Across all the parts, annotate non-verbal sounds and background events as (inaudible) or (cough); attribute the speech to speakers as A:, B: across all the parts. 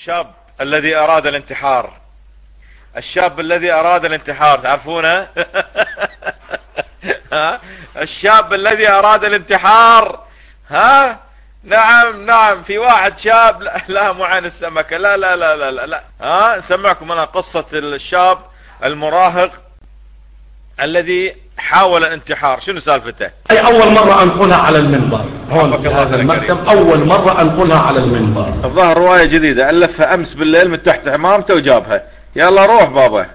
A: الشاب الذي أراد الانتحار. الشاب الذي أراد الانتحار تعرفونه؟ (laughs) ها؟ الشاب الذي أراد الانتحار. ها؟ نعم نعم. في واحد شاب لا, لا مو عن السمكة. لا لا لا لا لا, لا. ها؟ نسمعكم أنا قصة الشاب المراهق الذي حاول الانتحار شنو سالفته؟
B: أي أول مرة أنقلها على المنبر. هون في هذا المكتب أول مرة أنقلها على المنبر.
A: الظاهر رواية جديدة الفها أمس بالليل من تحت حمامته وجابها. يلا روح بابا.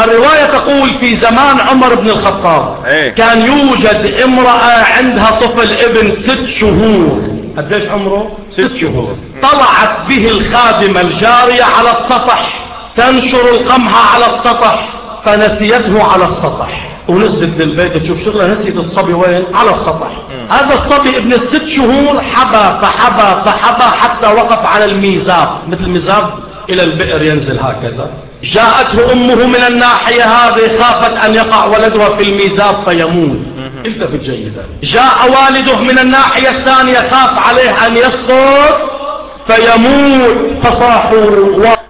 B: الرواية تقول في زمان عمر بن الخطاب
A: إيه؟
B: كان يوجد امرأة عندها طفل ابن ست شهور. قديش عمره؟ ست شهور. طلعت به الخادمة الجارية على السطح تنشر القمح على السطح فنسيته على السطح. ونزلت للبيت تشوف شغلها نسيت الصبي وين؟ على السطح. هذا الصبي ابن الست شهور حبى فحبى فحبى حتى وقف على الميزاب. مثل الميزاب إلى البئر ينزل هكذا. جاءته أمه من الناحية هذه خافت أن يقع ولدها في الميزاب فيموت. التفت جيدا جاء والده من الناحية الثانية خاف عليه أن يسقط. فيموت فصاحوا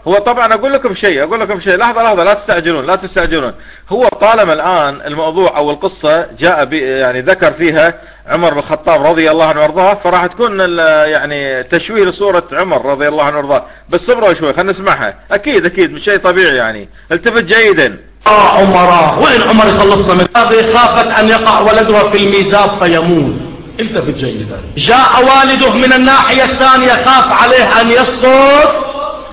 A: هو طبعا أقول لكم شيء أقول لكم شيء. لحظة لحظة لا تستعجلون لا تستعجلون هو طالما الآن الموضوع أو القصة جاء يعني ذكر فيها عمر بن الخطاب رضي الله عنه وأرضاه فراح تكون يعني تشويه لصورة عمر رضي الله عنه وأرضاه. بس صبروا شوي خلينا نسمعها. أكيد أكيد مش شيء طبيعي يعني. التفت جيدا.
B: عمراء وين عمر يخلصنا من هذه خافت أن يقع ولدها في الميزاب فيموت. التفت جيدا جاء والده من الناحية الثانية خاف عليه أن يسقط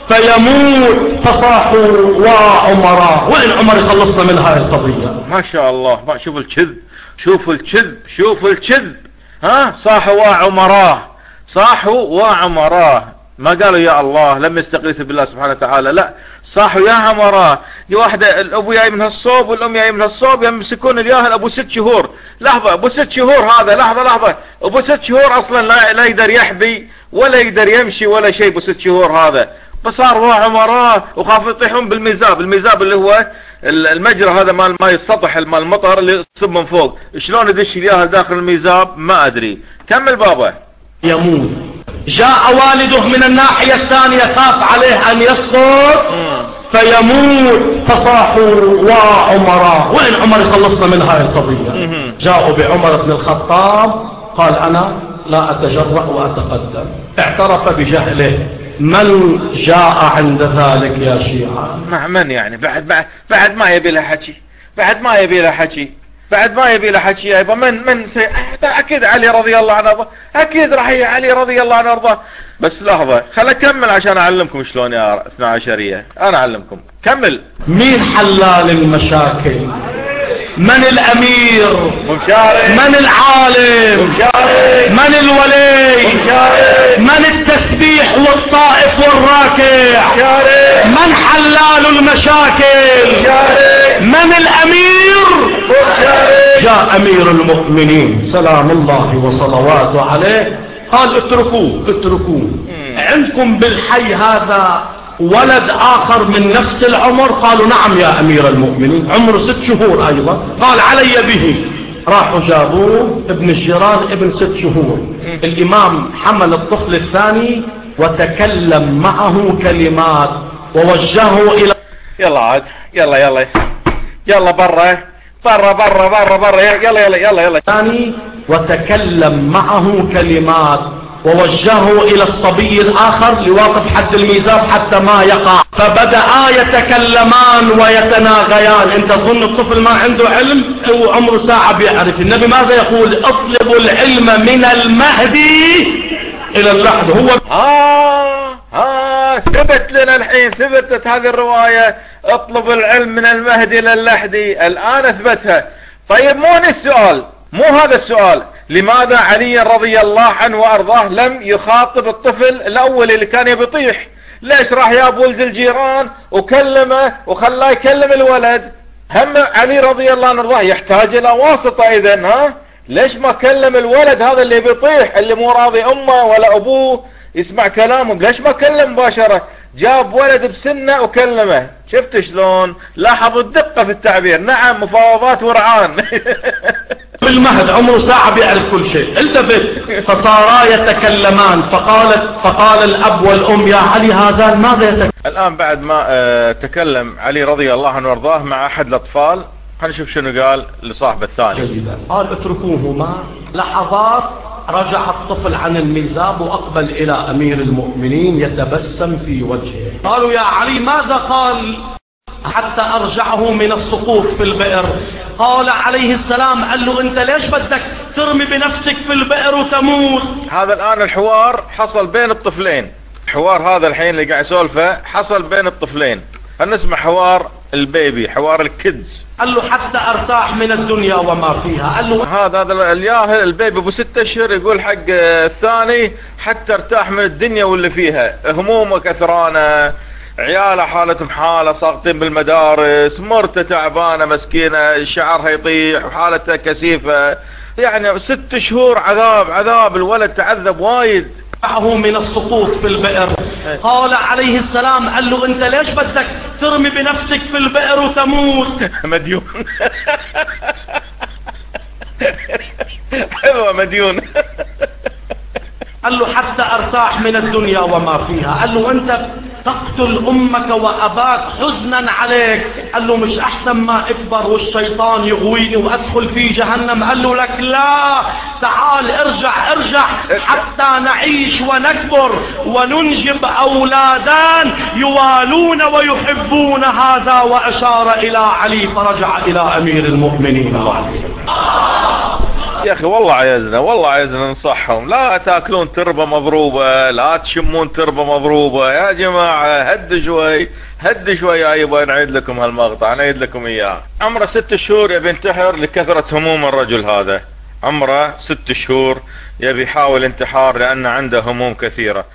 B: فيموت فصاحوا وعمراء وين عمر يخلصنا من هاي القضية.
A: ما شاء الله. ما شوف الكذب. شوف الكذب. شوف الكذب. ها؟ صاحوا وعمراه. صاحوا وعمراه. ما قالوا يا الله لم يستغيثوا بالله سبحانه وتعالى لا. صاحوا يا عمراه يا واحدة الأبو جاي من هالصوب والأم جاي من هالصوب يمسكون الياهل أبو ست شهور. لحظة أبو ست شهور هذا لحظة لحظة. أبو ست شهور أصلا لا, لا يقدر يحبي ولا يقدر يمشي ولا شيء ابو ست شهور هذا. فصار وعمراه وخافوا يطيحون بالميزاب. الميزاب اللي هو المجرى هذا مال ماي السطح مال المطر اللي يصب من فوق. شلون يدش الياهل داخل الميزاب؟ ما أدري. كمل بابا.
B: يموت. جاء والده من الناحية الثانية خاف عليه أن يسقط فيموت. فصاحوا وعمراء وين عمر يخلصنا من هاي القضية. جاءوا بعمر بن الخطاب قال أنا لا أتجرأ وأتقدم. اعترف بجهله. من جاء عند ذلك يا شيعة؟
A: مع من يعني؟ بعد بعد, بعد ما يبي له حكي بعد ما يبي له حكي بعد ما يبي له حكي يا من من سي... أكيد علي رضي الله عنه أكيد راح علي رضي الله عنه أرضاه. بس لحظة خل أكمل عشان أعلمكم شلون يا اثنا عشرية أنا أعلمكم. كمل.
B: مين حلال المشاكل؟ من الأمير؟
A: مشارك.
B: من العالم؟
A: مشارك.
B: من الولي؟
A: مشارك.
B: من التسبيح والطائف والراكع؟
A: مشارك.
B: من حلال المشاكل؟
A: مشارك.
B: من
A: الأمير؟
B: جاء أمير المؤمنين سلام الله وصلواته عليه. قال اتركوه اتركوه. عندكم بالحي هذا ولد آخر من نفس العمر؟ قالوا نعم يا أمير المؤمنين. عمره ست شهور أيضا. قال علي به. راحوا جابوه ابن الجيران ابن ست شهور. الإمام حمل الطفل الثاني وتكلم معه كلمات ووجهه إلى
A: يلا عاد يلا يلا. يلا برا. برا برا برا برا. يلا يلا يلا يلا
B: الثاني وتكلم معه كلمات ووجهه إلى الصبي الآخر لواقف حد الميزاب حتى ما يقع. فبدأ يتكلمان ويتناغيان. انت تظن الطفل ما عنده علم هو عمره ساعة بيعرف. النبي ماذا يقول؟ اطلبوا العلم من المهدي إلى اللحد هو
A: ها ثبت لنا الحين ثبتت هذه الرواية اطلب العلم من المهدي للحدي الآن اثبتها. طيب مو السؤال مو هذا السؤال. لماذا علي رضي الله عنه وأرضاه لم يخاطب الطفل الأول اللي كان يبي يطيح؟ ليش راح يا ولد الجيران وكلمه وخلاه يكلم الولد؟ هم علي رضي الله عنه وأرضاه يحتاج إلى واسطة اذا ها؟ ليش ما كلم الولد هذا اللي بيطيح اللي مو راضي أمه ولا أبوه؟ يسمع كلامه. ليش ما كلم مباشرة؟ جاب ولد بسنة وكلمه. شفت شلون؟ لاحظوا الدقة في التعبير. نعم مفاوضات ورعان. (laughs)
B: بالمهد عمره ساعة بيعرف كل شيء. التفت. فصارا يتكلمان. فقالت فقال الأب والأم يا علي هذا ماذا يتكلم
A: الآن بعد ما آه، تكلم علي رضي الله عنه وأرضاه مع أحد الأطفال نشوف شنو قال لصاحب الثاني.
B: قال اتركوهما. لحظات رجع الطفل عن الميزاب وأقبل إلى أمير المؤمنين يتبسم في وجهه. قالوا يا علي ماذا قال؟ حتى أرجعه من السقوط في البئر. قال عليه السلام قال له أنت ليش بدك ترمي بنفسك في البئر وتموت؟
A: هذا الآن الحوار حصل بين الطفلين. الحوار هذا الحين اللي قاعد يسولفه حصل بين الطفلين. خلينا نسمع حوار؟ ال baby حوار ال kids.
B: قال له حتى أرتاح من الدنيا وما فيها. قال له
A: هذا هذا الياهل ال baby أبو ست أشهر يقول حق الثاني حتى ارتاح من الدنيا واللي فيها. همومه كثرانة عياله حالتهم حالة ساقطين بالمدارس مرته تعبانة مسكينة شعرها يطيح وحالتها كثيفه يعني ست شهور عذاب عذاب الولد تعذب وايد.
B: معه من السقوط في البئر. قال عليه السلام قال له أنت ليش بدك ترمي بنفسك في البئر وتموت. (laughs)
A: مديون. حلوة مديون.
B: قال له حتى أرتاح من الدنيا وما فيها. قال له أنت تقتل أمك وأباك حزنا عليك. قال له مش أحسن ما اكبر والشيطان يغويني وأدخل في جهنم. قال له لك لا. تعال ارجع ارجع حتى نعيش ونكبر وننجب أولادان يوالون ويحبون هذا وأشار إلى علي فرجع إلى أمير المؤمنين.
A: يا أخي والله عايزنا والله عايزنا ننصحهم. لا تأكلون تربة مضروبة لا تشمون تربة مضروبة. يا جماعة هد شوي هد شوي. يا يبا نعيد لكم هالمقطع نعيد لكم إياه. عمره ست شهور يبي ينتحر لكثرة هموم الرجل هذا. عمره ست شهور يبي يحاول انتحار لأن عنده هموم كثيرة.